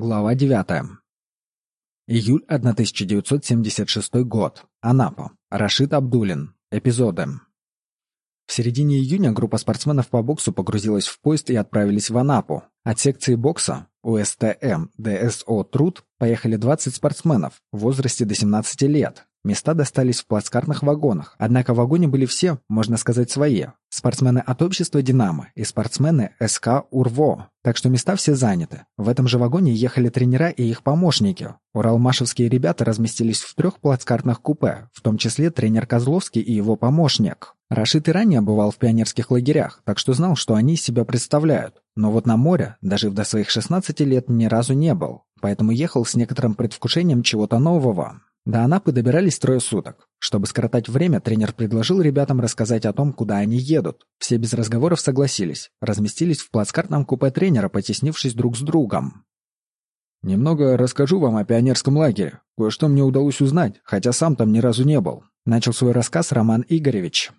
Глава 9. Июль 1976 год. Анапа. Рашид Абдулин. Эпизоды. В середине июня группа спортсменов по боксу погрузилась в поезд и отправились в Анапу. От секции бокса УСТМ ДСО «Труд» поехали 20 спортсменов в возрасте до 17 лет. Места достались в плацкартных вагонах, однако в вагоне были все, можно сказать, свои. Спортсмены от общества «Динамо» и спортсмены СК «Урво». Так что места все заняты. В этом же вагоне ехали тренера и их помощники. Уралмашевские ребята разместились в трех плацкартных купе, в том числе тренер Козловский и его помощник. Рашид и ранее бывал в пионерских лагерях, так что знал, что они из себя представляют. Но вот на море, дожив до своих 16 лет, ни разу не был. Поэтому ехал с некоторым предвкушением чего-то нового. До Анапы добирались трое суток. Чтобы скоротать время, тренер предложил ребятам рассказать о том, куда они едут. Все без разговоров согласились. Разместились в плацкартном купе тренера, потеснившись друг с другом. «Немного расскажу вам о пионерском лагере. Кое-что мне удалось узнать, хотя сам там ни разу не был», — начал свой рассказ Роман Игоревич.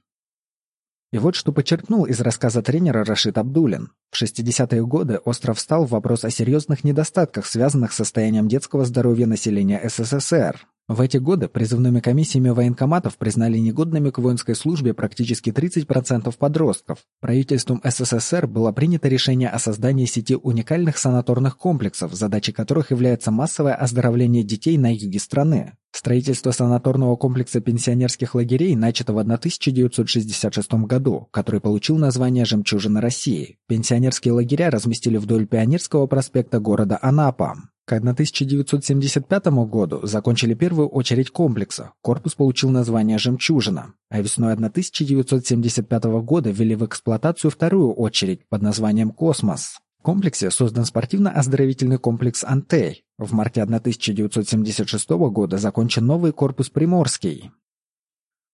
И вот что подчеркнул из рассказа тренера Рашид Абдулин. В 60-е годы остров встал в вопрос о серьезных недостатках, связанных с состоянием детского здоровья населения СССР. В эти годы призывными комиссиями военкоматов признали негодными к воинской службе практически 30% подростков. Правительством СССР было принято решение о создании сети уникальных санаторных комплексов, задачей которых является массовое оздоровление детей на юге страны. Строительство санаторного комплекса пенсионерских лагерей начато в 1966 году, который получил название «Жемчужина России». Пионерские лагеря разместили вдоль Пионерского проспекта города Анапа. К 1975 году закончили первую очередь комплекса. Корпус получил название «Жемчужина», а весной 1975 года ввели в эксплуатацию вторую очередь под названием «Космос». В комплексе создан спортивно-оздоровительный комплекс «Антей». В марте 1976 года закончен новый корпус «Приморский».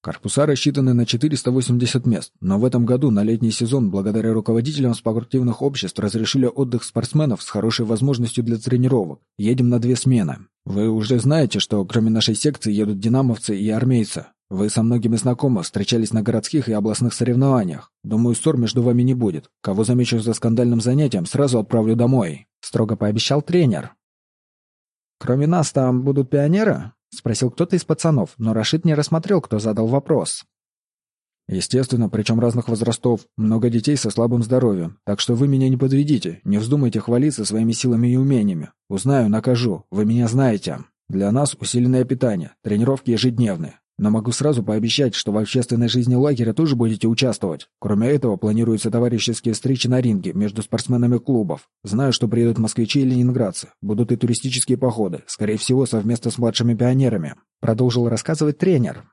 Корпуса рассчитаны на 480 мест, но в этом году на летний сезон благодаря руководителям спортивных обществ разрешили отдых спортсменов с хорошей возможностью для тренировок. Едем на две смены. Вы уже знаете, что кроме нашей секции едут динамовцы и армейцы. Вы со многими знакомы, встречались на городских и областных соревнованиях. Думаю, ссор между вами не будет. Кого замечу за скандальным занятием, сразу отправлю домой», — строго пообещал тренер. «Кроме нас там будут пионеры?» — спросил кто-то из пацанов, но Рашид не рассмотрел, кто задал вопрос. «Естественно, причем разных возрастов, много детей со слабым здоровьем, так что вы меня не подведите, не вздумайте хвалиться своими силами и умениями. Узнаю, накажу, вы меня знаете. Для нас усиленное питание, тренировки ежедневные. Но могу сразу пообещать, что в общественной жизни лагеря тоже будете участвовать. Кроме этого, планируются товарищеские встречи на ринге между спортсменами клубов. Знаю, что приедут москвичи и ленинградцы. Будут и туристические походы, скорее всего, совместно с младшими пионерами. Продолжил рассказывать тренер.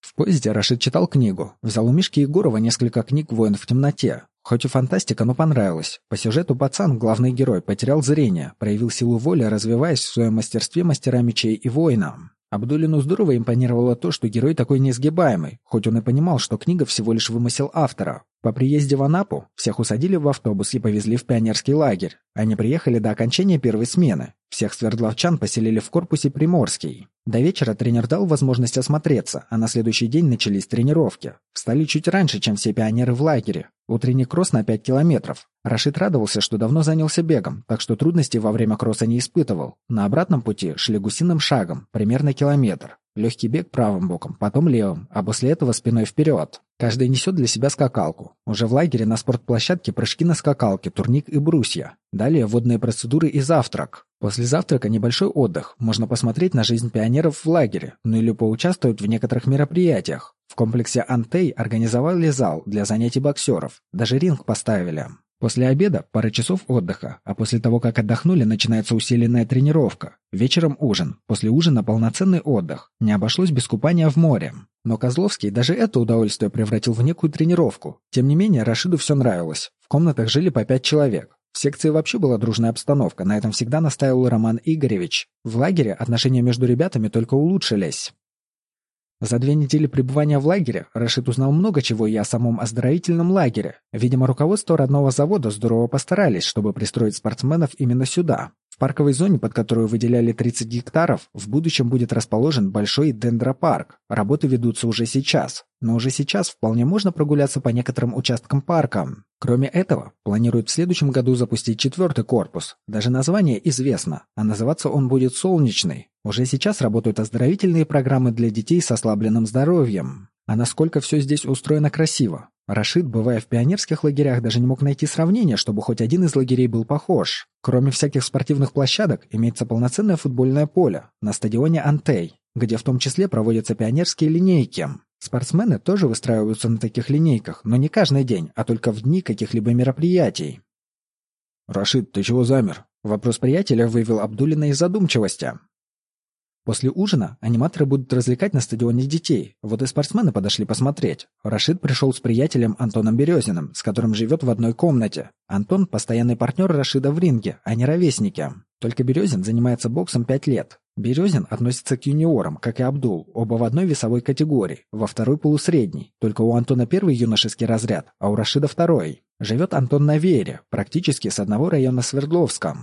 В поезде Рашид читал книгу. Взял у Мишки Егорова несколько книг «Воин в темноте». Хоть и фантастика, но понравилось. По сюжету пацан, главный герой, потерял зрение, проявил силу воли, развиваясь в своем мастерстве мастера мечей и воина. Абдулину здорово импонировало то, что герой такой несгибаемый, хоть он и понимал, что книга всего лишь вымысел автора. По приезде в Анапу всех усадили в автобус и повезли в пионерский лагерь. Они приехали до окончания первой смены. Всех свердловчан поселили в корпусе Приморский. До вечера тренер дал возможность осмотреться, а на следующий день начались тренировки. Встали чуть раньше, чем все пионеры в лагере. Утренний кросс на 5 километров. Рашид радовался, что давно занялся бегом, так что трудностей во время кросса не испытывал. На обратном пути шли гусиным шагом, примерно километр. Легкий бег правым боком, потом левым, а после этого спиной вперед. Каждый несет для себя скакалку. Уже в лагере на спортплощадке прыжки на скакалке, турник и брусья. Далее водные процедуры и завтрак. После завтрака небольшой отдых. Можно посмотреть на жизнь пионеров в лагере, ну или поучаствовать в некоторых мероприятиях. В комплексе «Антей» организовали зал для занятий боксеров. Даже ринг поставили. После обеда пара часов отдыха, а после того, как отдохнули, начинается усиленная тренировка. Вечером ужин, после ужина полноценный отдых. Не обошлось без купания в море. Но Козловский даже это удовольствие превратил в некую тренировку. Тем не менее, Рашиду все нравилось. В комнатах жили по пять человек. В секции вообще была дружная обстановка, на этом всегда настаивал Роман Игоревич. В лагере отношения между ребятами только улучшились. За две недели пребывания в лагере Рашид узнал много чего и о самом оздоровительном лагере. Видимо, руководство родного завода здорово постарались, чтобы пристроить спортсменов именно сюда. В парковой зоне, под которую выделяли 30 гектаров, в будущем будет расположен большой дендропарк. Работы ведутся уже сейчас. Но уже сейчас вполне можно прогуляться по некоторым участкам парка. Кроме этого, планируют в следующем году запустить четвертый корпус. Даже название известно, а называться он будет «Солнечный». Уже сейчас работают оздоровительные программы для детей с ослабленным здоровьем. А насколько все здесь устроено красиво. Рашид, бывая в пионерских лагерях, даже не мог найти сравнения, чтобы хоть один из лагерей был похож. Кроме всяких спортивных площадок, имеется полноценное футбольное поле на стадионе «Антей», где в том числе проводятся пионерские линейки. Спортсмены тоже выстраиваются на таких линейках, но не каждый день, а только в дни каких-либо мероприятий. «Рашид, ты чего замер?» Вопрос приятеля вывел Абдулина из задумчивости. После ужина аниматоры будут развлекать на стадионе детей. Вот и спортсмены подошли посмотреть. Рашид пришел с приятелем Антоном Березиным, с которым живет в одной комнате. Антон – постоянный партнер Рашида в ринге, а не ровесники. Только Березин занимается боксом пять лет. Березин относится к юниорам, как и Абдул, оба в одной весовой категории, во второй полусредней. Только у Антона первый юношеский разряд, а у Рашида второй. Живет Антон на Вере, практически с одного района Свердловска.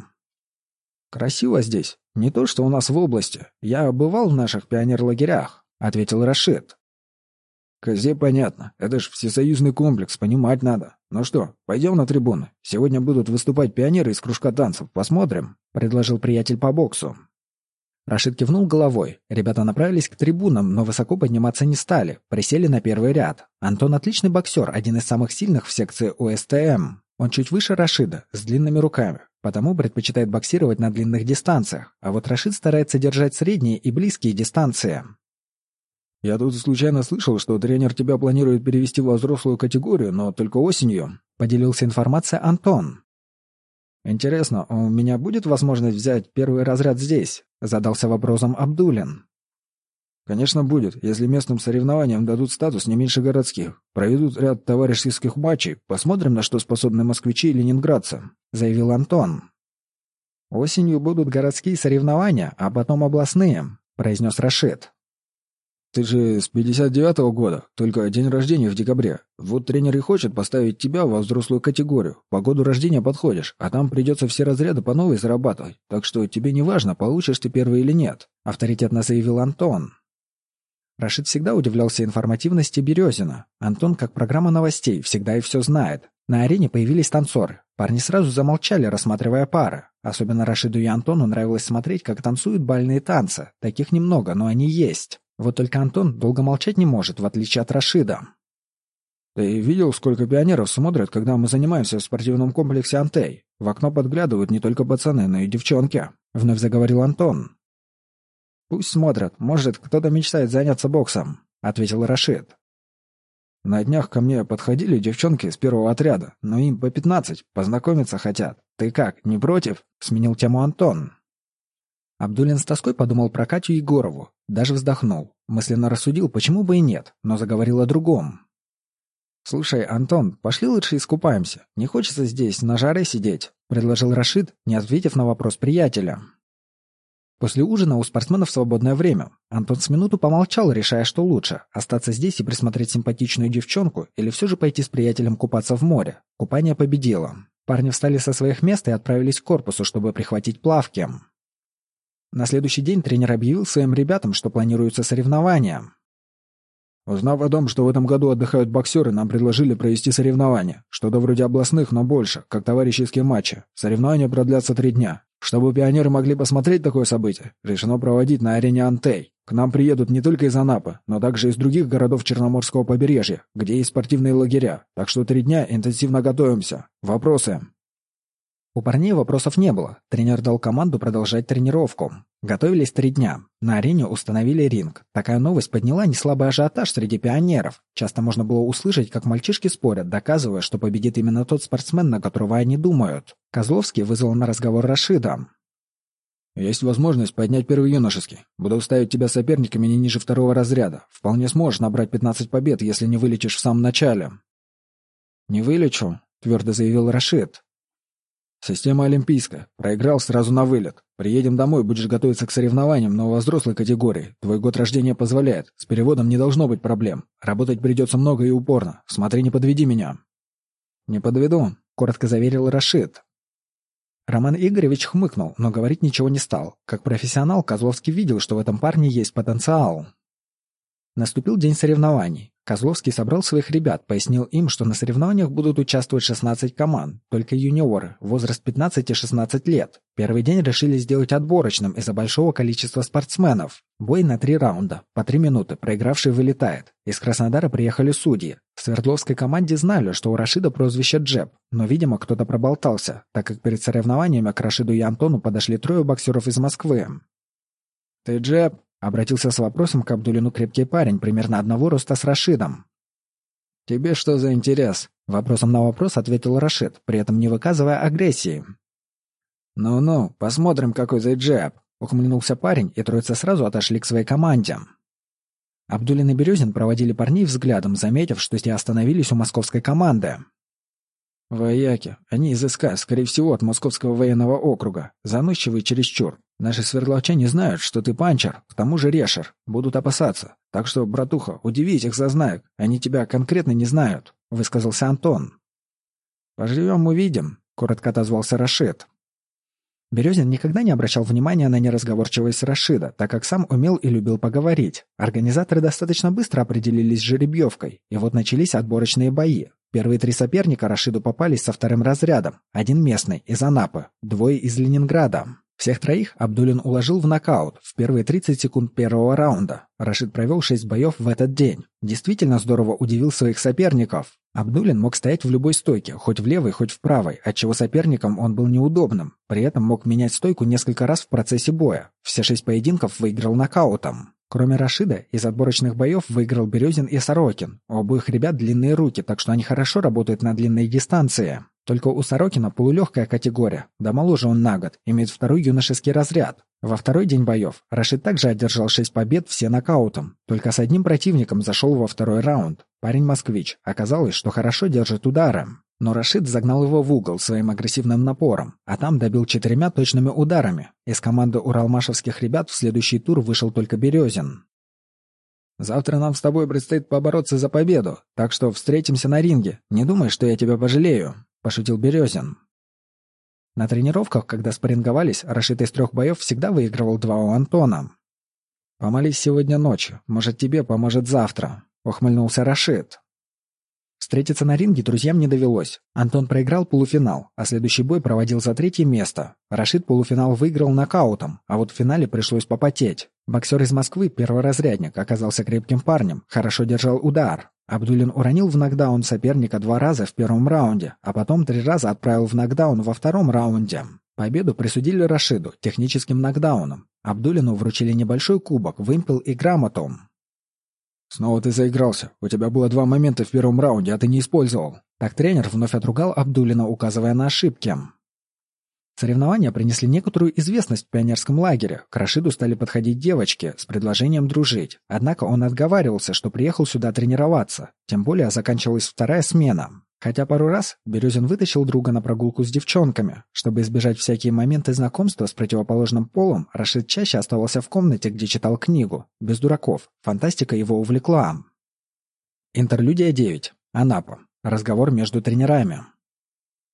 «Красиво здесь. Не то, что у нас в области. Я бывал в наших пионерлагерях», — ответил Рашид. «Козе понятно. Это ж всесоюзный комплекс, понимать надо. Ну что, пойдем на трибуны. Сегодня будут выступать пионеры из кружка танцев. Посмотрим», — предложил приятель по боксу. Рашид кивнул головой. Ребята направились к трибунам, но высоко подниматься не стали. Присели на первый ряд. Антон отличный боксер, один из самых сильных в секции ОСТМ. Он чуть выше Рашида, с длинными руками. Потому предпочитает боксировать на длинных дистанциях, а вот Рашид старается держать средние и близкие дистанции. «Я тут случайно слышал, что тренер тебя планирует перевести во взрослую категорию, но только осенью», — поделился информацией Антон. «Интересно, у меня будет возможность взять первый разряд здесь?» — задался вопросом Абдулин. Конечно, будет, если местным соревнованиям дадут статус не меньше городских. Проведут ряд товарищеских матчей. Посмотрим, на что способны москвичи и ленинградцы», — заявил Антон. «Осенью будут городские соревнования, а потом областные», — произнес Рашид. «Ты же с 59-го года, только день рождения в декабре. Вот тренер и хочет поставить тебя во взрослую категорию. По году рождения подходишь, а там придется все разряды по новой зарабатывать. Так что тебе не важно, получишь ты первый или нет», — авторитетно заявил Антон. Рашид всегда удивлялся информативности Березина. Антон, как программа новостей, всегда и все знает. На арене появились танцоры. Парни сразу замолчали, рассматривая пары. Особенно Рашиду и Антону нравилось смотреть, как танцуют бальные танцы. Таких немного, но они есть. Вот только Антон долго молчать не может, в отличие от Рашида. «Ты видел, сколько пионеров смотрят, когда мы занимаемся в спортивном комплексе «Антей»? В окно подглядывают не только пацаны, но и девчонки», — вновь заговорил Антон. «Пусть смотрят. Может, кто-то мечтает заняться боксом», — ответил Рашид. «На днях ко мне подходили девчонки с первого отряда, но им по пятнадцать, познакомиться хотят. Ты как, не против?» — сменил тему Антон. Абдулин с тоской подумал про Катю Егорову. Даже вздохнул. Мысленно рассудил, почему бы и нет, но заговорил о другом. «Слушай, Антон, пошли лучше искупаемся. Не хочется здесь на жаре сидеть», — предложил Рашид, не ответив на вопрос приятеля. После ужина у спортсменов свободное время. Антон с минуту помолчал, решая, что лучше – остаться здесь и присмотреть симпатичную девчонку или все же пойти с приятелем купаться в море. Купание победило. Парни встали со своих мест и отправились к корпусу, чтобы прихватить плавки. На следующий день тренер объявил своим ребятам, что планируются соревнования. Узнав о том, что в этом году отдыхают боксеры, нам предложили провести соревнования. Что-то вроде областных, но больше, как товарищеские матчи. Соревнования продлятся три дня. Чтобы пионеры могли посмотреть такое событие, решено проводить на арене Антей. К нам приедут не только из Анапы, но также из других городов Черноморского побережья, где есть спортивные лагеря. Так что три дня интенсивно готовимся. Вопросы? У парней вопросов не было. Тренер дал команду продолжать тренировку. Готовились три дня. На арене установили ринг. Такая новость подняла неслабый ажиотаж среди пионеров. Часто можно было услышать, как мальчишки спорят, доказывая, что победит именно тот спортсмен, на которого они думают. Козловский вызвал на разговор Рашида. «Есть возможность поднять первый юношеский. Буду ставить тебя соперниками не ниже второго разряда. Вполне сможешь набрать 15 побед, если не вылечишь в самом начале». «Не вылечу», — твердо заявил Рашид. Система олимпийская. Проиграл сразу на вылет. Приедем домой, будешь готовиться к соревнованиям, но взрослой категории. Твой год рождения позволяет. С переводом не должно быть проблем. Работать придется много и упорно. Смотри, не подведи меня. Не подведу, коротко заверил Рашид. Роман Игоревич хмыкнул, но говорить ничего не стал. Как профессионал, Козловский видел, что в этом парне есть потенциал. Наступил день соревнований. Козловский собрал своих ребят, пояснил им, что на соревнованиях будут участвовать 16 команд, только юниоры, возраст 15-16 лет. Первый день решили сделать отборочным из-за большого количества спортсменов. Бой на три раунда, по три минуты, проигравший вылетает. Из Краснодара приехали судьи. В Свердловской команде знали, что у Рашида прозвище Джеб, но, видимо, кто-то проболтался, так как перед соревнованиями к Рашиду и Антону подошли трое боксеров из Москвы. «Ты Джеб?» Обратился с вопросом к Абдулину крепкий парень, примерно одного роста с Рашидом. «Тебе что за интерес?» Вопросом на вопрос ответил Рашид, при этом не выказывая агрессии. «Ну-ну, посмотрим, какой за джеб», — ухмыльнулся парень, и троица сразу отошли к своей команде. Абдулин и Березин проводили парней взглядом, заметив, что те остановились у московской команды. «Вояки. Они из СК, скорее всего, от Московского военного округа. Заносчивые чересчур. Наши свердловчане знают, что ты панчер, к тому же решер. Будут опасаться. Так что, братуха, удиви этих зазнаек. Они тебя конкретно не знают», — высказался Антон. «Поживем, увидим», — коротко отозвался Рашид. Березин никогда не обращал внимания на неразговорчивость Рашида, так как сам умел и любил поговорить. Организаторы достаточно быстро определились с жеребьевкой, и вот начались отборочные бои. Первые три соперника Рашиду попались со вторым разрядом. Один местный, из Анапы, двое из Ленинграда. Всех троих Абдулин уложил в нокаут в первые 30 секунд первого раунда. Рашид провел шесть боев в этот день. Действительно здорово удивил своих соперников. Абдулин мог стоять в любой стойке, хоть в левой, хоть в правой, отчего соперникам он был неудобным. При этом мог менять стойку несколько раз в процессе боя. Все шесть поединков выиграл нокаутом. Кроме Рашида, из отборочных боев выиграл Березин и Сорокин. У обоих ребят длинные руки, так что они хорошо работают на длинной дистанции. Только у Сорокина полулегкая категория, да моложе он на год, имеет второй юношеский разряд. Во второй день боев Рашид также одержал шесть побед, все нокаутом. Только с одним противником зашел во второй раунд. Парень-москвич. Оказалось, что хорошо держит удары. Но Рашид загнал его в угол своим агрессивным напором, а там добил четырьмя точными ударами. Из команды уралмашевских ребят в следующий тур вышел только Березин. «Завтра нам с тобой предстоит побороться за победу, так что встретимся на ринге. Не думай, что я тебя пожалею», — пошутил Березин. На тренировках, когда спарринговались, Рашид из трех боев всегда выигрывал два у Антона. «Помолись сегодня ночью. Может, тебе поможет завтра», — ухмыльнулся Рашид. Встретиться на ринге друзьям не довелось. Антон проиграл полуфинал, а следующий бой проводил за третье место. Рашид полуфинал выиграл нокаутом, а вот в финале пришлось попотеть. Боксер из Москвы, перворазрядник, оказался крепким парнем, хорошо держал удар. Абдулин уронил в нокдаун соперника два раза в первом раунде, а потом три раза отправил в нокдаун во втором раунде. Победу присудили Рашиду техническим нокдауном. Абдулину вручили небольшой кубок, вымпел и грамоту. «Снова ты заигрался. У тебя было два момента в первом раунде, а ты не использовал». Так тренер вновь отругал Абдулина, указывая на ошибки. Соревнования принесли некоторую известность в пионерском лагере. К Рашиду стали подходить девочки с предложением дружить. Однако он отговаривался, что приехал сюда тренироваться. Тем более заканчивалась вторая смена. Хотя пару раз Березин вытащил друга на прогулку с девчонками. Чтобы избежать всякие моменты знакомства с противоположным полом, Рашид чаще оставался в комнате, где читал книгу. Без дураков. Фантастика его увлекла. Интерлюдия 9. Анапа. Разговор между тренерами.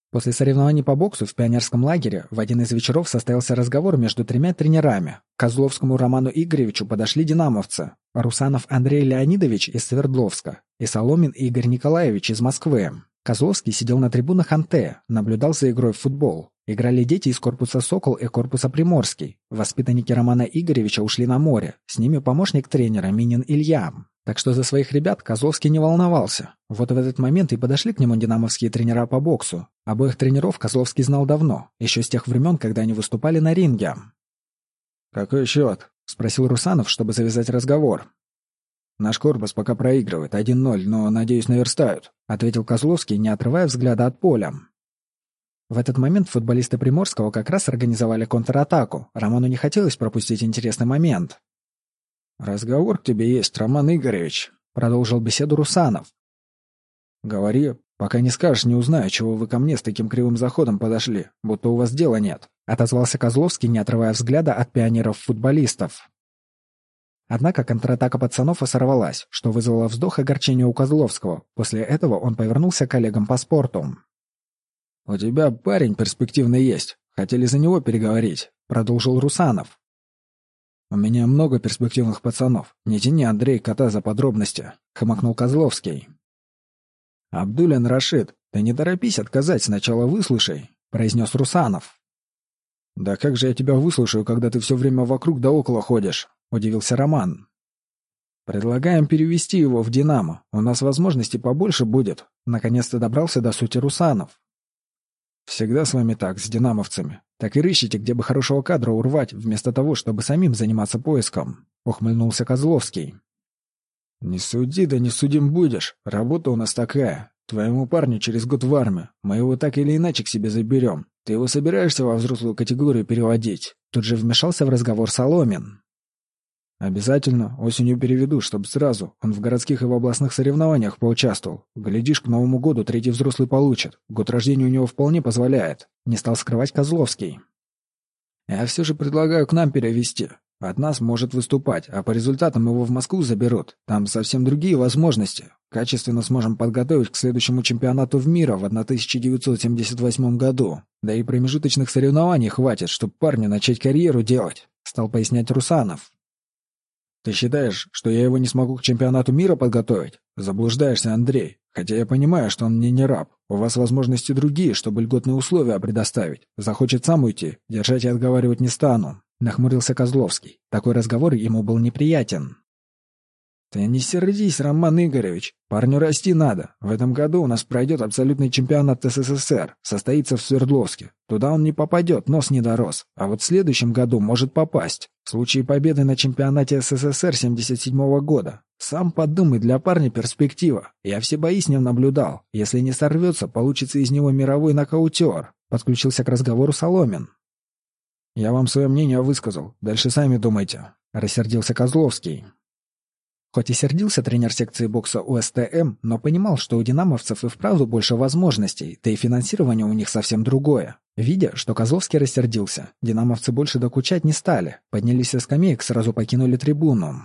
После соревнований по боксу в пионерском лагере в один из вечеров состоялся разговор между тремя тренерами. К Козловскому Роману Игоревичу подошли динамовцы. Русанов Андрей Леонидович из Свердловска и Соломин Игорь Николаевич из Москвы. Козловский сидел на трибунах Анте, наблюдал за игрой в футбол. Играли дети из корпуса «Сокол» и корпуса «Приморский». Воспитанники Романа Игоревича ушли на море. С ними помощник тренера Минин Илья. Так что за своих ребят Козловский не волновался. Вот в этот момент и подошли к нему динамовские тренера по боксу. Обоих тренеров Козловский знал давно, еще с тех времен, когда они выступали на ринге. «Какой счет?» — спросил Русанов, чтобы завязать разговор. «Наш корпус пока проигрывает, 1-0, но, надеюсь, наверстают», — ответил Козловский, не отрывая взгляда от поля. В этот момент футболисты Приморского как раз организовали контратаку. Роману не хотелось пропустить интересный момент. «Разговор к тебе есть, Роман Игоревич», — продолжил беседу Русанов. «Говори, пока не скажешь, не узнаю, чего вы ко мне с таким кривым заходом подошли, будто у вас дела нет», — отозвался Козловский, не отрывая взгляда от пионеров-футболистов. Однако контратака пацанов сорвалась, что вызвало вздох огорчения у Козловского. После этого он повернулся к коллегам по спорту. «У тебя парень перспективный есть. Хотели за него переговорить», — продолжил Русанов. «У меня много перспективных пацанов. Не тяни, Андрей, кота за подробности», — хмыкнул Козловский. «Абдулин Рашид, ты не торопись отказать, сначала выслушай», — произнес Русанов. «Да как же я тебя выслушаю, когда ты все время вокруг да около ходишь?» — удивился Роман. «Предлагаем перевести его в «Динамо». У нас возможности побольше будет». Наконец-то добрался до сути Русанов. «Всегда с вами так, с динамовцами. Так и рыщите, где бы хорошего кадра урвать, вместо того, чтобы самим заниматься поиском», — ухмыльнулся Козловский. «Не суди, да не судим будешь. Работа у нас такая. Твоему парню через год в армию. Мы его так или иначе к себе заберем. Ты его собираешься во взрослую категорию переводить?» Тут же вмешался в разговор Соломин. «Обязательно. Осенью переведу, чтобы сразу. Он в городских и в областных соревнованиях поучаствовал. Глядишь, к Новому году третий взрослый получит. Год рождения у него вполне позволяет». Не стал скрывать Козловский. «Я все же предлагаю к нам перевести. От нас может выступать, а по результатам его в Москву заберут. Там совсем другие возможности. Качественно сможем подготовить к следующему чемпионату в мира в 1978 году. Да и промежуточных соревнований хватит, чтобы парню начать карьеру делать», — стал пояснять Русанов. Ты считаешь, что я его не смогу к чемпионату мира подготовить? Заблуждаешься, Андрей. Хотя я понимаю, что он мне не раб. У вас возможности другие, чтобы льготные условия предоставить. Захочет сам уйти. Держать и отговаривать не стану. Нахмурился Козловский. Такой разговор ему был неприятен. «Ты не сердись, Роман Игоревич. Парню расти надо. В этом году у нас пройдет абсолютный чемпионат СССР. Состоится в Свердловске. Туда он не попадет, нос не дорос. А вот в следующем году может попасть. В случае победы на чемпионате СССР 77 -го года. Сам подумай, для парня перспектива. Я все бои с ним наблюдал. Если не сорвется, получится из него мировой нокаутер». Подключился к разговору Соломин. «Я вам свое мнение высказал. Дальше сами думайте», — рассердился Козловский. Хоть и сердился тренер секции бокса УСТМ, но понимал, что у динамовцев и вправду больше возможностей, да и финансирование у них совсем другое. Видя, что Козловский рассердился, динамовцы больше докучать не стали, поднялись со скамеек, сразу покинули трибуну.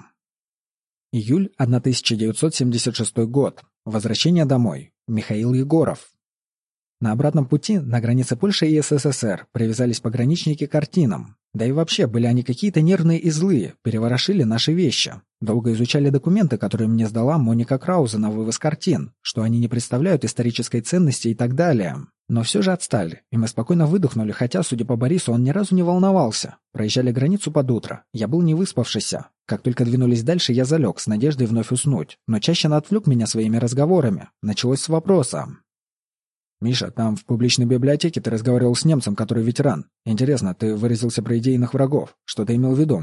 Июль 1976 год. Возвращение домой. Михаил Егоров. На обратном пути на границе Польши и СССР привязались пограничники к картинам. Да и вообще, были они какие-то нервные и злые, переворошили наши вещи. Долго изучали документы, которые мне сдала Моника Крауза на вывоз картин, что они не представляют исторической ценности и так далее. Но все же отстали, и мы спокойно выдохнули, хотя, судя по Борису, он ни разу не волновался. Проезжали границу под утро. Я был не выспавшийся. Как только двинулись дальше, я залег, с надеждой вновь уснуть. Но чаще отвлек меня своими разговорами. Началось с вопроса. «Миша, там в публичной библиотеке ты разговаривал с немцем, который ветеран. Интересно, ты выразился про идейных врагов. Что ты имел в виду?»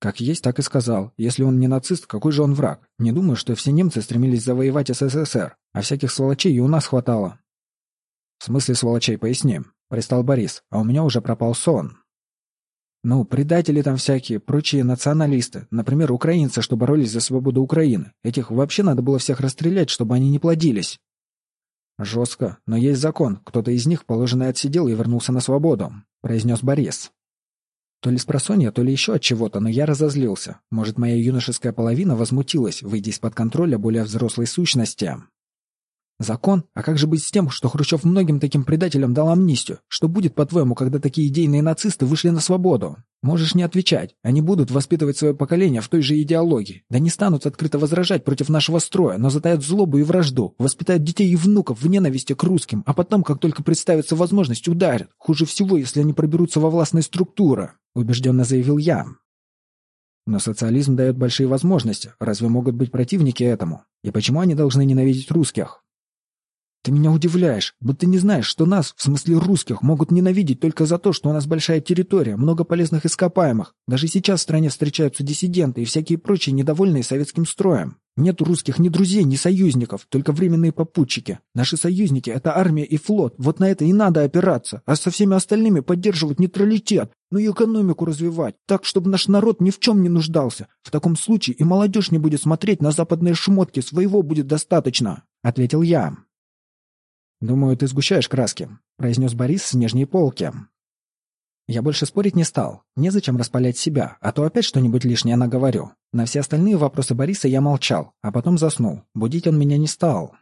«Как есть, так и сказал. Если он не нацист, какой же он враг? Не думаю, что все немцы стремились завоевать СССР, а всяких сволочей и у нас хватало». «В смысле сволочей, поясним?» — пристал Борис, а у меня уже пропал сон. «Ну, предатели там всякие, прочие националисты. Например, украинцы, что боролись за свободу Украины. Этих вообще надо было всех расстрелять, чтобы они не плодились». «Жестко, но есть закон. Кто-то из них положенный отсидел и вернулся на свободу», — произнес Борис. То ли с просонья, то ли еще от чего-то, но я разозлился. Может, моя юношеская половина возмутилась, выйдя из-под контроля более взрослой сущности. Закон? А как же быть с тем, что Хрущев многим таким предателям дал амнистию? Что будет, по-твоему, когда такие идейные нацисты вышли на свободу? Можешь не отвечать. Они будут воспитывать свое поколение в той же идеологии. Да не станут открыто возражать против нашего строя, но затаят злобу и вражду. Воспитают детей и внуков в ненависти к русским, а потом, как только представится возможность, ударят. Хуже всего, если они проберутся во властные структуры. Убежденно заявил я. Но социализм дает большие возможности. Разве могут быть противники этому? И почему они должны ненавидеть русских? Ты меня удивляешь, будто не знаешь, что нас, в смысле русских, могут ненавидеть только за то, что у нас большая территория, много полезных ископаемых. Даже сейчас в стране встречаются диссиденты и всякие прочие недовольные советским строем. Нет русских ни друзей, ни союзников, только временные попутчики. Наши союзники — это армия и флот, вот на это и надо опираться, а со всеми остальными поддерживать нейтралитет, ну и экономику развивать, так, чтобы наш народ ни в чем не нуждался. В таком случае и молодежь не будет смотреть на западные шмотки, своего будет достаточно», — ответил я. «Думаю, ты сгущаешь краски», — произнес Борис с нижней полки. Я больше спорить не стал. Незачем распалять себя, а то опять что-нибудь лишнее наговорю. На все остальные вопросы Бориса я молчал, а потом заснул. Будить он меня не стал.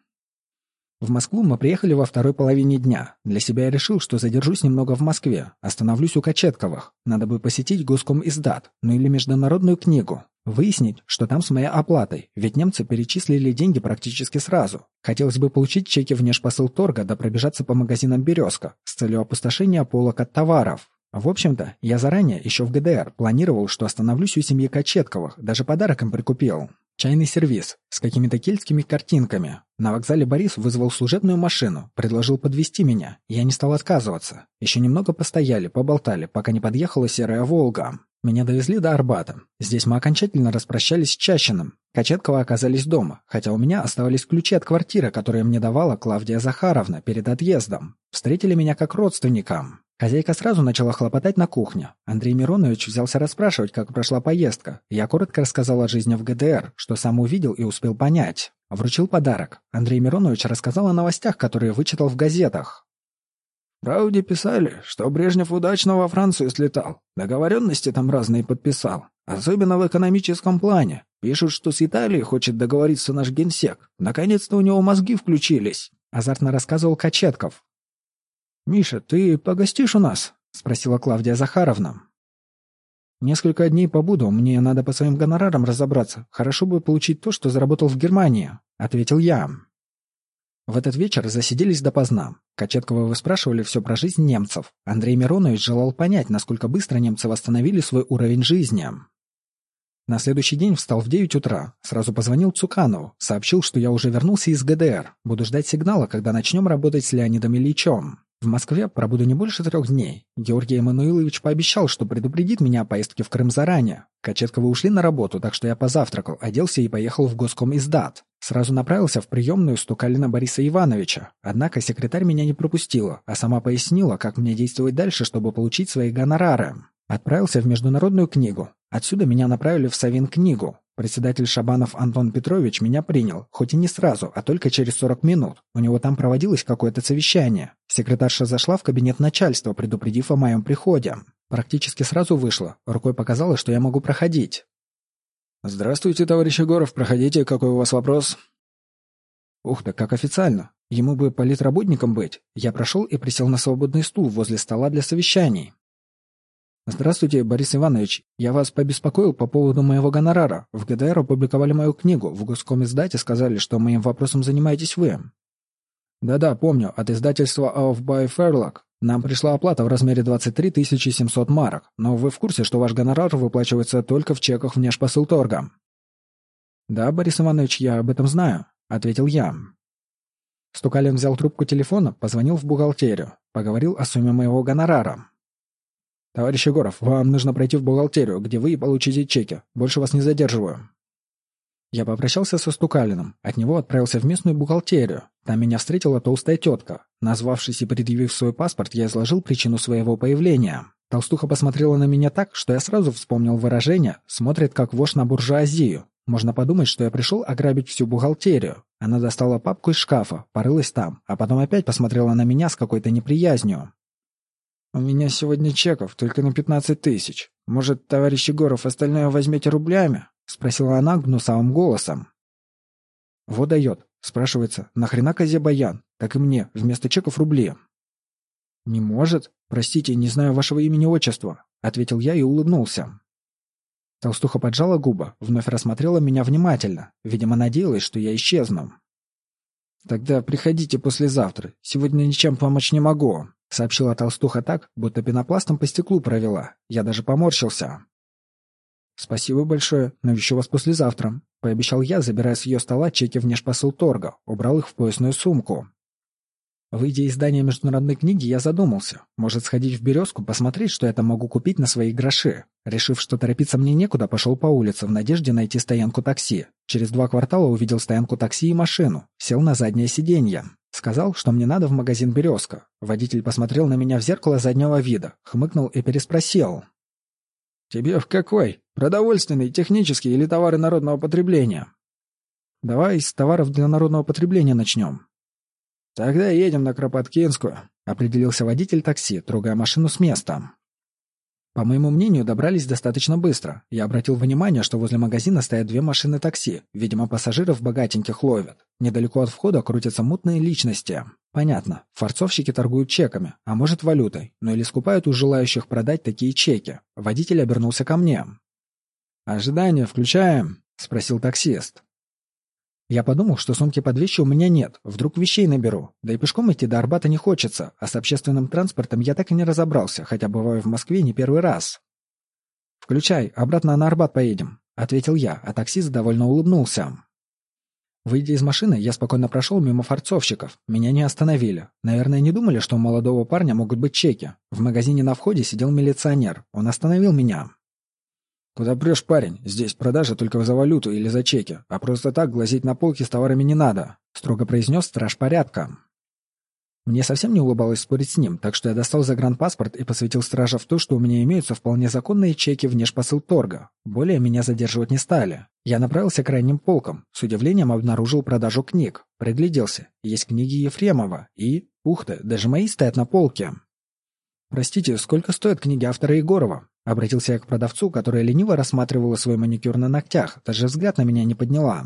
В Москву мы приехали во второй половине дня. Для себя я решил, что задержусь немного в Москве. Остановлюсь у Кочетковых. Надо бы посетить Госком издат, ну или Международную книгу. Выяснить, что там с моей оплатой, ведь немцы перечислили деньги практически сразу. Хотелось бы получить чеки внешпосыл торга да пробежаться по магазинам «Березка» с целью опустошения полок от товаров. В общем-то, я заранее, еще в ГДР, планировал, что остановлюсь у семьи Кочетковых, даже подарок им прикупил. Чайный сервиз с какими-то кельтскими картинками. На вокзале Борис вызвал служебную машину, предложил подвести меня. Я не стал отказываться. Еще немного постояли, поболтали, пока не подъехала серая «Волга». Меня довезли до Арбата. Здесь мы окончательно распрощались с Чащиным. Кочетково оказались дома, хотя у меня оставались ключи от квартиры, которые мне давала Клавдия Захаровна перед отъездом. Встретили меня как родственникам. Хозяйка сразу начала хлопотать на кухне. Андрей Миронович взялся расспрашивать, как прошла поездка. Я коротко рассказал о жизни в ГДР, что сам увидел и успел понять. Вручил подарок. Андрей Миронович рассказал о новостях, которые вычитал в газетах. «Правде писали, что Брежнев удачно во Францию слетал. Договоренности там разные подписал. Особенно в экономическом плане. Пишут, что с Италией хочет договориться наш генсек. Наконец-то у него мозги включились», — азартно рассказывал Кочетков. «Миша, ты погостишь у нас?» — спросила Клавдия Захаровна. «Несколько дней побуду, мне надо по своим гонорарам разобраться. Хорошо бы получить то, что заработал в Германии», — ответил я. В этот вечер засиделись допоздна. Кочетковы выспрашивали все про жизнь немцев. Андрей Миронович желал понять, насколько быстро немцы восстановили свой уровень жизни. На следующий день встал в 9 утра. Сразу позвонил Цуканову. Сообщил, что я уже вернулся из ГДР. Буду ждать сигнала, когда начнем работать с Леонидом Ильичем. В Москве пробуду не больше трех дней. Георгий Эммануилович пообещал, что предупредит меня о поездке в Крым заранее. Кочетковы ушли на работу, так что я позавтракал, оделся и поехал в госком издат. Сразу направился в приемную Стукалина Бориса Ивановича. Однако секретарь меня не пропустила, а сама пояснила, как мне действовать дальше, чтобы получить свои гонорары. Отправился в международную книгу. Отсюда меня направили в Савин книгу. Председатель Шабанов Антон Петрович меня принял, хоть и не сразу, а только через 40 минут. У него там проводилось какое-то совещание. Секретарша зашла в кабинет начальства, предупредив о моем приходе. Практически сразу вышла. Рукой показала, что я могу проходить. «Здравствуйте, товарищ Егоров, проходите, какой у вас вопрос?» Ух, да как официально. Ему бы политработником быть. Я прошел и присел на свободный стул возле стола для совещаний. «Здравствуйте, Борис Иванович. Я вас побеспокоил по поводу моего гонорара. В ГДР опубликовали мою книгу. В Госком издате сказали, что моим вопросом занимаетесь вы». «Да-да, помню. От издательства by Fairlock. Нам пришла оплата в размере 23 700 марок. Но вы в курсе, что ваш гонорар выплачивается только в чеках внешпосылторга?» «Да, Борис Иванович, я об этом знаю», — ответил я. Стукалин взял трубку телефона, позвонил в бухгалтерию, поговорил о сумме моего гонорара. «Товарищ Егоров, вам нужно пройти в бухгалтерию, где вы получите чеки. Больше вас не задерживаю». Я попрощался со Стукалиным. От него отправился в местную бухгалтерию. Там меня встретила толстая тетка. Назвавшись и предъявив свой паспорт, я изложил причину своего появления. Толстуха посмотрела на меня так, что я сразу вспомнил выражение «смотрит как вошь на буржуазию». Можно подумать, что я пришел ограбить всю бухгалтерию. Она достала папку из шкафа, порылась там, а потом опять посмотрела на меня с какой-то неприязнью. «У меня сегодня чеков только на пятнадцать тысяч. Может, товарищ Егоров, остальное возьмете рублями?» — спросила она гнусавым голосом. «Вот дает», — спрашивается, «нахрена козе баян? Так и мне, вместо чеков рубли». «Не может. Простите, не знаю вашего имени-отчества», — ответил я и улыбнулся. Толстуха поджала губы, вновь рассмотрела меня внимательно. Видимо, надеялась, что я исчезну. «Тогда приходите послезавтра. Сегодня ничем помочь не могу», — сообщила толстуха так, будто пенопластом по стеклу провела. Я даже поморщился. «Спасибо большое. Навещу вас послезавтра», — пообещал я, забирая с ее стола чеки внешпосыл торга, убрал их в поясную сумку. Выйдя из здания международной книги, я задумался. Может, сходить в «Березку», посмотреть, что я там могу купить на свои гроши. Решив, что торопиться мне некуда, пошел по улице в надежде найти стоянку такси. Через два квартала увидел стоянку такси и машину. Сел на заднее сиденье. Сказал, что мне надо в магазин «Березка». Водитель посмотрел на меня в зеркало заднего вида, хмыкнул и переспросил. «Тебе в какой? Продовольственный, технический или товары народного потребления?» «Давай с товаров для народного потребления начнем». «Тогда едем на Кропоткинскую», — определился водитель такси, трогая машину с места. По моему мнению, добрались достаточно быстро. Я обратил внимание, что возле магазина стоят две машины такси. Видимо, пассажиров богатеньких ловят. Недалеко от входа крутятся мутные личности. Понятно, форцовщики торгуют чеками, а может валютой, но или скупают у желающих продать такие чеки. Водитель обернулся ко мне. «Ожидание включаем?» — спросил таксист. Я подумал, что сумки под вещи у меня нет, вдруг вещей наберу. Да и пешком идти до Арбата не хочется, а с общественным транспортом я так и не разобрался, хотя бываю в Москве не первый раз. «Включай, обратно на Арбат поедем», — ответил я, а таксист довольно улыбнулся. Выйдя из машины, я спокойно прошел мимо форцовщиков. Меня не остановили. Наверное, не думали, что у молодого парня могут быть чеки. В магазине на входе сидел милиционер. Он остановил меня. «Куда прешь, парень? Здесь продажа только за валюту или за чеки, а просто так глазеть на полке с товарами не надо», — строго произнес страж порядка. Мне совсем не улыбалось спорить с ним, так что я достал загранпаспорт и посвятил стража в то, что у меня имеются вполне законные чеки внешпосыл торга. Более меня задерживать не стали. Я направился к крайним полкам. С удивлением обнаружил продажу книг. Пригляделся. Есть книги Ефремова. И, ух ты, даже мои стоят на полке. «Простите, сколько стоят книги автора Егорова?» Обратился я к продавцу, которая лениво рассматривала свой маникюр на ногтях, даже взгляд на меня не подняла.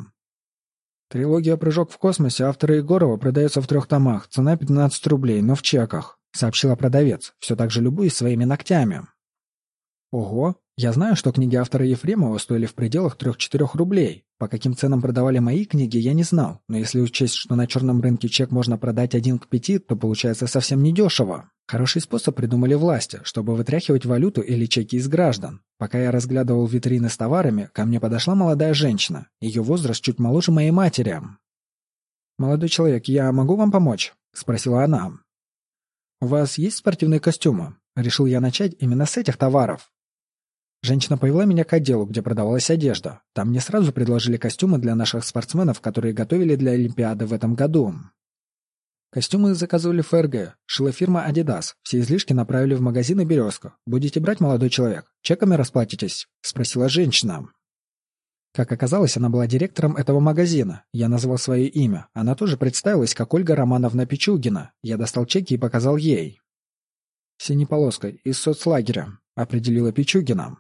Трилогия «Прыжок в космосе» автора Егорова продается в трех томах, цена 15 рублей, но в чеках, сообщила продавец, все так же любуясь своими ногтями. Ого, я знаю, что книги автора Ефремова стоили в пределах 3-4 рублей. По каким ценам продавали мои книги, я не знал, но если учесть, что на черном рынке чек можно продать один к пяти, то получается совсем недешево. Хороший способ придумали власти, чтобы вытряхивать валюту или чеки из граждан. Пока я разглядывал витрины с товарами, ко мне подошла молодая женщина. Ее возраст чуть моложе моей матери. «Молодой человек, я могу вам помочь?» — спросила она. «У вас есть спортивные костюмы?» Решил я начать именно с этих товаров. Женщина повела меня к отделу, где продавалась одежда. Там мне сразу предложили костюмы для наших спортсменов, которые готовили для Олимпиады в этом году. Костюмы заказывали ФРГ, шила фирма Adidas. Все излишки направили в магазин «Березка». «Будете брать, молодой человек? Чеками расплатитесь?» — спросила женщина. Как оказалось, она была директором этого магазина. Я назвал свое имя. Она тоже представилась, как Ольга Романовна Пичугина. Я достал чеки и показал ей. «Синей полоской, из соцлагеря», — определила Пичугина.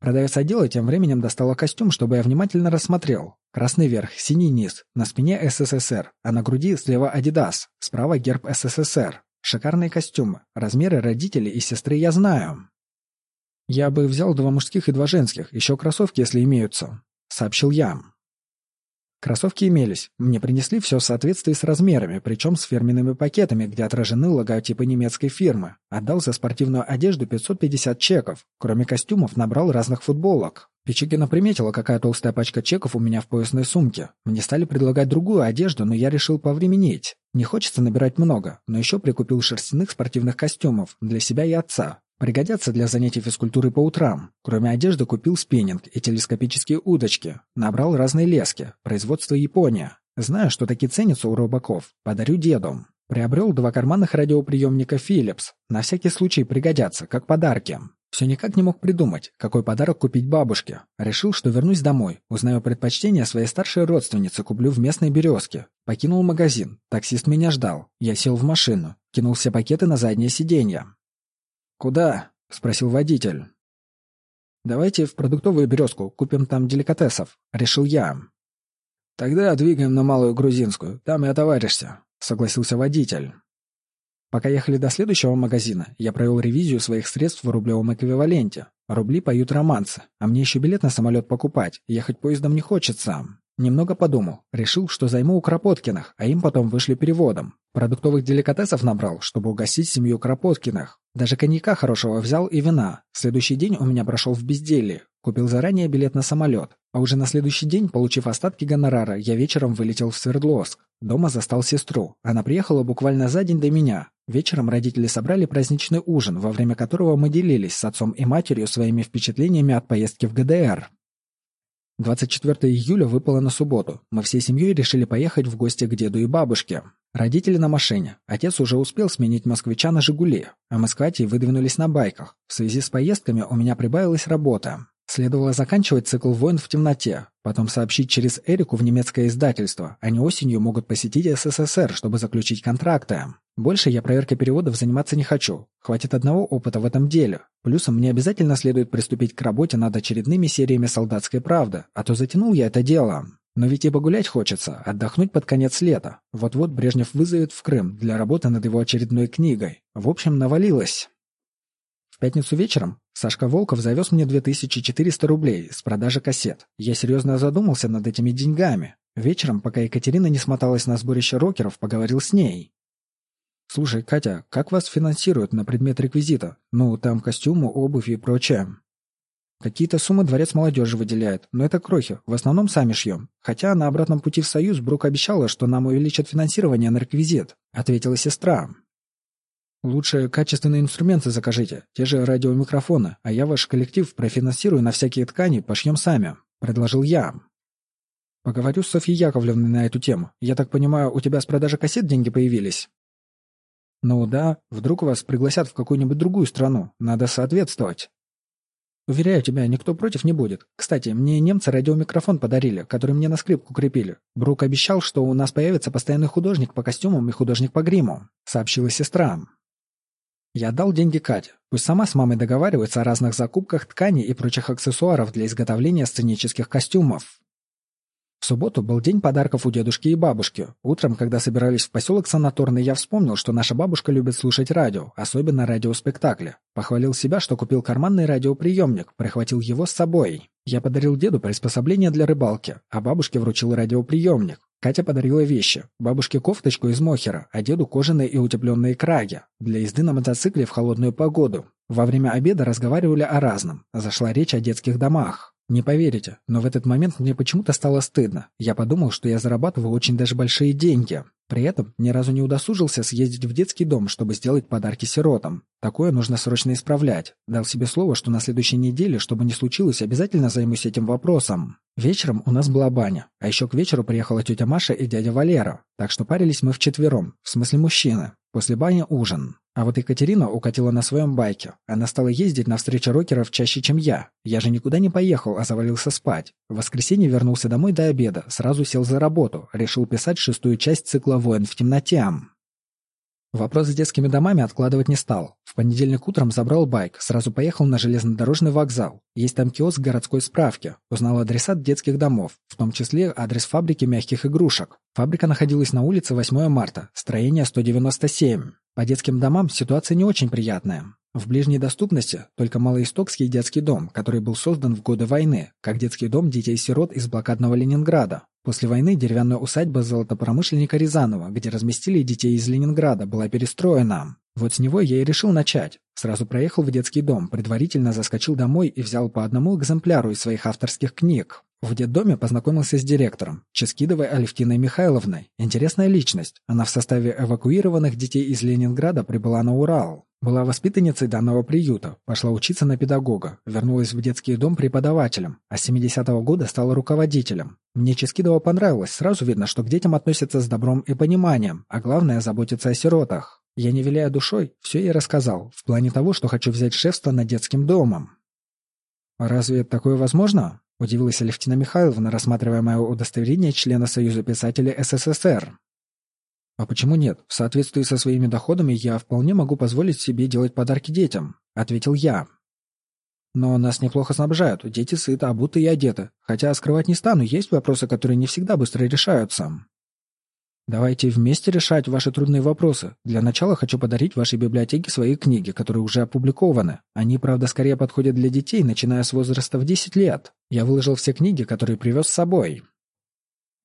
Продавец отдела тем временем достала костюм, чтобы я внимательно рассмотрел. Красный верх, синий низ, на спине СССР, а на груди слева Adidas, справа герб СССР. Шикарные костюмы, размеры родителей и сестры я знаю. Я бы взял два мужских и два женских, еще кроссовки, если имеются, сообщил я. Кроссовки имелись. Мне принесли все в соответствии с размерами, причем с фирменными пакетами, где отражены логотипы немецкой фирмы. Отдал за спортивную одежду 550 чеков. Кроме костюмов, набрал разных футболок. Пичигина приметила, какая толстая пачка чеков у меня в поясной сумке. Мне стали предлагать другую одежду, но я решил повременить. Не хочется набирать много, но еще прикупил шерстяных спортивных костюмов для себя и отца. Пригодятся для занятий физкультурой по утрам. Кроме одежды купил спиннинг и телескопические удочки. Набрал разные лески. Производство Япония. Знаю, что такие ценятся у рыбаков. Подарю деду. Приобрел два карманных радиоприемника Philips. На всякий случай пригодятся, как подарки. Все никак не мог придумать, какой подарок купить бабушке. Решил, что вернусь домой, узнаю предпочтения своей старшей родственницы, куплю в местной березке. Покинул магазин. Таксист меня ждал. Я сел в машину. Кинул все пакеты на заднее сиденье. «Куда?» — спросил водитель. «Давайте в продуктовую березку, купим там деликатесов», — решил я. «Тогда двигаем на Малую Грузинскую, там и отоваришься», — согласился водитель. Пока ехали до следующего магазина, я провел ревизию своих средств в рублевом эквиваленте. Рубли поют романсы, а мне еще билет на самолет покупать, ехать поездом не хочется. Немного подумал, решил, что займу у Кропоткиных, а им потом вышли переводом. Продуктовых деликатесов набрал, чтобы угостить семью Кропоткиных. Даже коньяка хорошего взял и вина. Следующий день у меня прошел в безделье. Купил заранее билет на самолет. А уже на следующий день, получив остатки гонорара, я вечером вылетел в Свердловск. Дома застал сестру. Она приехала буквально за день до меня. Вечером родители собрали праздничный ужин, во время которого мы делились с отцом и матерью своими впечатлениями от поездки в ГДР. 24 июля выпало на субботу. Мы всей семьей решили поехать в гости к деду и бабушке. Родители на машине. Отец уже успел сменить москвича на «Жигули», а мы с Катей выдвинулись на байках. В связи с поездками у меня прибавилась работа. Следовало заканчивать цикл «Войн в темноте», потом сообщить через Эрику в немецкое издательство. Они осенью могут посетить СССР, чтобы заключить контракты. Больше я проверкой переводов заниматься не хочу. Хватит одного опыта в этом деле. Плюсом мне обязательно следует приступить к работе над очередными сериями «Солдатской правды», а то затянул я это дело. Но ведь и погулять хочется, отдохнуть под конец лета. Вот-вот Брежнев вызовет в Крым для работы над его очередной книгой. В общем, навалилось. В пятницу вечером Сашка Волков завез мне 2400 рублей с продажи кассет. Я серьезно задумался над этими деньгами. Вечером, пока Екатерина не смоталась на сборище рокеров, поговорил с ней. «Слушай, Катя, как вас финансируют на предмет реквизита? Ну, там костюмы, обувь и прочее». Какие-то суммы дворец молодежи выделяет, но это крохи, в основном сами шьем. Хотя на обратном пути в Союз Брук обещала, что нам увеличат финансирование на реквизит, ответила сестра. Лучше качественные инструменты закажите, те же радиомикрофоны, а я ваш коллектив профинансирую на всякие ткани, пошьем сами, предложил я. Поговорю с Софьей Яковлевной на эту тему. Я так понимаю, у тебя с продажи кассет деньги появились? Ну да, вдруг вас пригласят в какую-нибудь другую страну, надо соответствовать. Уверяю тебя, никто против не будет. Кстати, мне немцы радиомикрофон подарили, который мне на скрипку крепили. Брук обещал, что у нас появится постоянный художник по костюмам и художник по гриму», — сообщила сестра. Я дал деньги Кате. Пусть сама с мамой договаривается о разных закупках тканей и прочих аксессуаров для изготовления сценических костюмов. В субботу был день подарков у дедушки и бабушки. Утром, когда собирались в поселок Санаторный, я вспомнил, что наша бабушка любит слушать радио, особенно радиоспектакли. Похвалил себя, что купил карманный радиоприемник, прихватил его с собой. Я подарил деду приспособление для рыбалки, а бабушке вручил радиоприемник. Катя подарила вещи. Бабушке кофточку из мохера, а деду кожаные и утепленные краги. Для езды на мотоцикле в холодную погоду. Во время обеда разговаривали о разном. Зашла речь о детских домах. Не поверите, но в этот момент мне почему-то стало стыдно. Я подумал, что я зарабатываю очень даже большие деньги. При этом ни разу не удосужился съездить в детский дом, чтобы сделать подарки сиротам. Такое нужно срочно исправлять. Дал себе слово, что на следующей неделе, чтобы не случилось, обязательно займусь этим вопросом. Вечером у нас была баня, а еще к вечеру приехала тетя Маша и дядя Валера. Так что парились мы вчетвером, в смысле мужчины. После бани ужин. А вот Екатерина укатила на своем байке. Она стала ездить на встречи рокеров чаще, чем я. Я же никуда не поехал, а завалился спать. В воскресенье вернулся домой до обеда, сразу сел за работу, решил писать шестую часть цикла «Воин в темноте». Вопрос с детскими домами откладывать не стал. В понедельник утром забрал байк, сразу поехал на железнодорожный вокзал. Есть там киоск городской справки. Узнал адреса детских домов, в том числе адрес фабрики мягких игрушек. Фабрика находилась на улице 8 марта, строение 197. По детским домам ситуация не очень приятная. В ближней доступности только Малоистокский детский дом, который был создан в годы войны, как детский дом детей-сирот из блокадного Ленинграда. После войны деревянная усадьба золотопромышленника Рязанова, где разместили детей из Ленинграда, была перестроена. Вот с него я и решил начать. Сразу проехал в детский дом, предварительно заскочил домой и взял по одному экземпляру из своих авторских книг. В детдоме познакомился с директором, Ческидовой Алевтиной Михайловной. Интересная личность. Она в составе эвакуированных детей из Ленинграда прибыла на Урал. Была воспитанницей данного приюта, пошла учиться на педагога, вернулась в детский дом преподавателем, а с 70-го года стала руководителем. Мне Ческидова понравилось, сразу видно, что к детям относятся с добром и пониманием, а главное – заботиться о сиротах. Я, не виляя душой, все ей рассказал, в плане того, что хочу взять шефство над детским домом. «Разве такое возможно?» – удивилась Алевтина Михайловна, рассматривая мое удостоверение члена Союза писателей СССР. «А почему нет? В соответствии со своими доходами я вполне могу позволить себе делать подарки детям», — ответил я. «Но нас неплохо снабжают, дети сыты, обуты и одеты. Хотя скрывать не стану, есть вопросы, которые не всегда быстро решаются». Давайте вместе решать ваши трудные вопросы. Для начала хочу подарить вашей библиотеке свои книги, которые уже опубликованы. Они, правда, скорее подходят для детей, начиная с возраста в 10 лет. Я выложил все книги, которые привез с собой.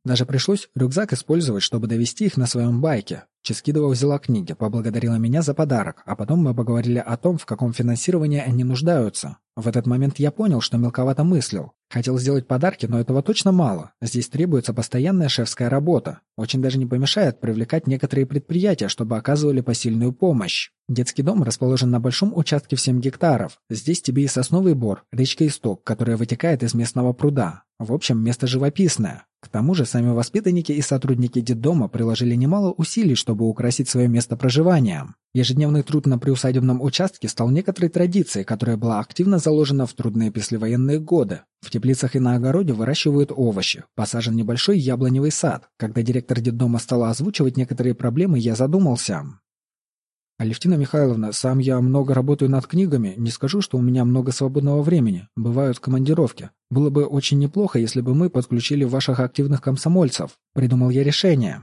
Даже пришлось рюкзак использовать, чтобы довести их на своем байке. Ческидова взяла книги, поблагодарила меня за подарок, а потом мы поговорили о том, в каком финансировании они нуждаются. В этот момент я понял, что мелковато мыслил. Хотел сделать подарки, но этого точно мало. Здесь требуется постоянная шефская работа. Очень даже не помешает привлекать некоторые предприятия, чтобы оказывали посильную помощь. Детский дом расположен на большом участке в 7 гектаров. Здесь тебе и сосновый бор, речка Исток, которая вытекает из местного пруда. В общем, место живописное. К тому же сами воспитанники и сотрудники детдома приложили немало усилий, чтобы украсить свое место проживания. Ежедневный труд на приусадебном участке стал некоторой традицией, которая была активно заложена в трудные послевоенные годы. В теплицах и на огороде выращивают овощи, посажен небольшой яблоневый сад. Когда директор детдома стала озвучивать некоторые проблемы, я задумался. Алевтина Михайловна, сам я много работаю над книгами, не скажу, что у меня много свободного времени. Бывают командировки. Было бы очень неплохо, если бы мы подключили ваших активных комсомольцев. Придумал я решение.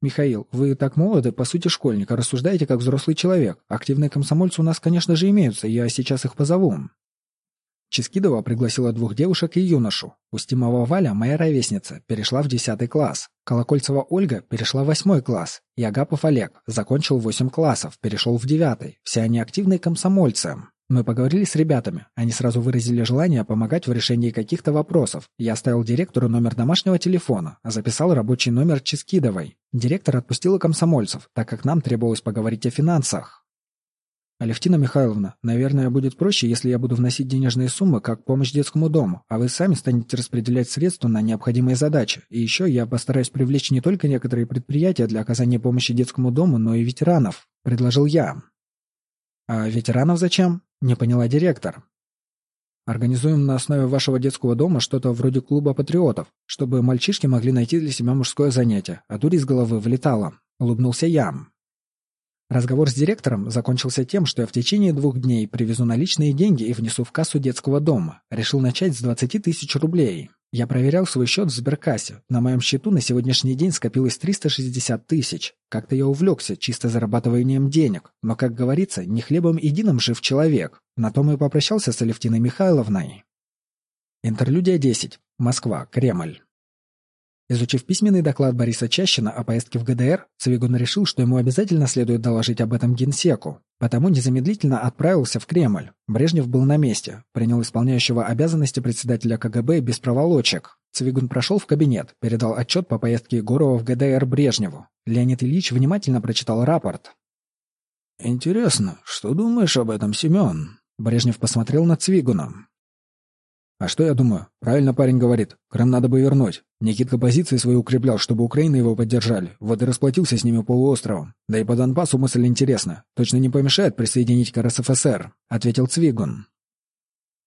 Михаил, вы так молоды, по сути школьник, а рассуждаете как взрослый человек. Активные комсомольцы у нас, конечно же, имеются, я сейчас их позову. Ческидова пригласила двух девушек и юношу. Устимова Валя, моя ровесница, перешла в 10 класс. Колокольцева Ольга перешла в 8 класс. И Агапов Олег закончил 8 классов, перешел в 9. Все они активные комсомольцы. Мы поговорили с ребятами. Они сразу выразили желание помогать в решении каких-то вопросов. Я оставил директору номер домашнего телефона, а записал рабочий номер Ческидовой. Директор отпустила комсомольцев, так как нам требовалось поговорить о финансах. «Алевтина Михайловна, наверное, будет проще, если я буду вносить денежные суммы как помощь детскому дому, а вы сами станете распределять средства на необходимые задачи. И еще я постараюсь привлечь не только некоторые предприятия для оказания помощи детскому дому, но и ветеранов», — предложил я. «А ветеранов зачем?» — не поняла директор. «Организуем на основе вашего детского дома что-то вроде клуба патриотов, чтобы мальчишки могли найти для себя мужское занятие, а дурь из головы вылетала», — улыбнулся я. Разговор с директором закончился тем, что я в течение двух дней привезу наличные деньги и внесу в кассу детского дома. Решил начать с 20 тысяч рублей. Я проверял свой счет в сберкассе. На моем счету на сегодняшний день скопилось 360 тысяч. Как-то я увлекся чисто зарабатыванием денег. Но, как говорится, не хлебом единым жив человек. На том и попрощался с Алевтиной Михайловной. Интерлюдия 10. Москва. Кремль. Изучив письменный доклад Бориса Чащина о поездке в ГДР, Цвигун решил, что ему обязательно следует доложить об этом генсеку. Потому незамедлительно отправился в Кремль. Брежнев был на месте, принял исполняющего обязанности председателя КГБ без проволочек. Цвигун прошел в кабинет, передал отчет по поездке Егорова в ГДР Брежневу. Леонид Ильич внимательно прочитал рапорт. «Интересно, что думаешь об этом, Семен?» Брежнев посмотрел на Цвигуна. А что я думаю? Правильно парень говорит. Крым надо бы вернуть. Никитка позиции свои укреплял, чтобы Украина его поддержали. Вот и расплатился с ними полуостровом. Да и по Донбассу мысль интересна. Точно не помешает присоединить к РСФСР, ответил Цвигун.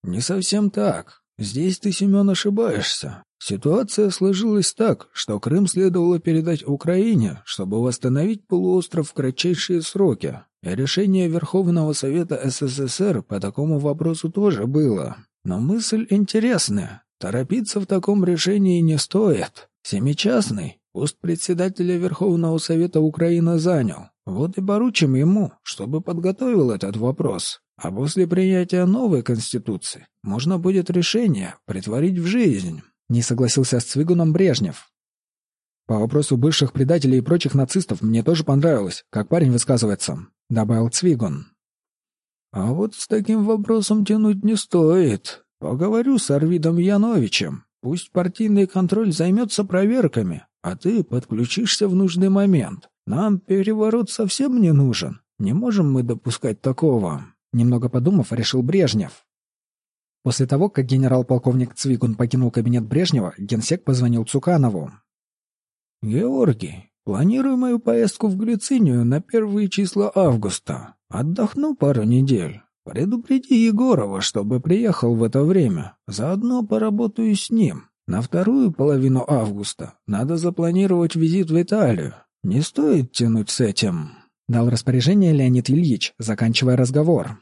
Не совсем так. Здесь ты, Семен, ошибаешься. Ситуация сложилась так, что Крым следовало передать Украине, чтобы восстановить полуостров в кратчайшие сроки. И решение Верховного Совета СССР по такому вопросу тоже было. Но мысль интересная. Торопиться в таком решении не стоит. Семичастный пост председателя Верховного Совета Украины занял. Вот и поручим ему, чтобы подготовил этот вопрос. А после принятия новой Конституции можно будет решение притворить в жизнь. Не согласился с Цвигуном Брежнев. По вопросу бывших предателей и прочих нацистов мне тоже понравилось, как парень высказывается, добавил Цвигун. А вот с таким вопросом тянуть не стоит. Поговорю с Арвидом Яновичем. Пусть партийный контроль займется проверками, а ты подключишься в нужный момент. Нам переворот совсем не нужен. Не можем мы допускать такого. Немного подумав, решил Брежнев. После того, как генерал-полковник Цвигун покинул кабинет Брежнева, генсек позвонил Цуканову. «Георгий, планирую мою поездку в Глицинию на первые числа августа. Отдохну пару недель. Предупреди Егорова, чтобы приехал в это время. Заодно поработаю с ним. На вторую половину августа надо запланировать визит в Италию. Не стоит тянуть с этим. Дал распоряжение Леонид Ильич, заканчивая разговор.